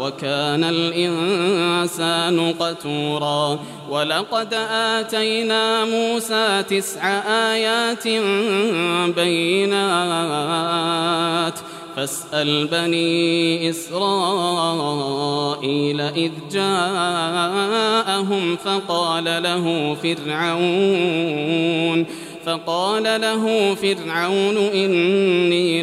وكان الإنسان قتورا. ولقد آتينا موسى تسع آيات بينات. فاسأل بني إسرائيل إذ جاءهم فقال له فرعون فقال له فرعون إني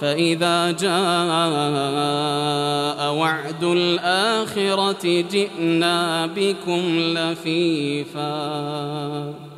فإذا جاء وعد الآخرة جئنا بكم لفيفا.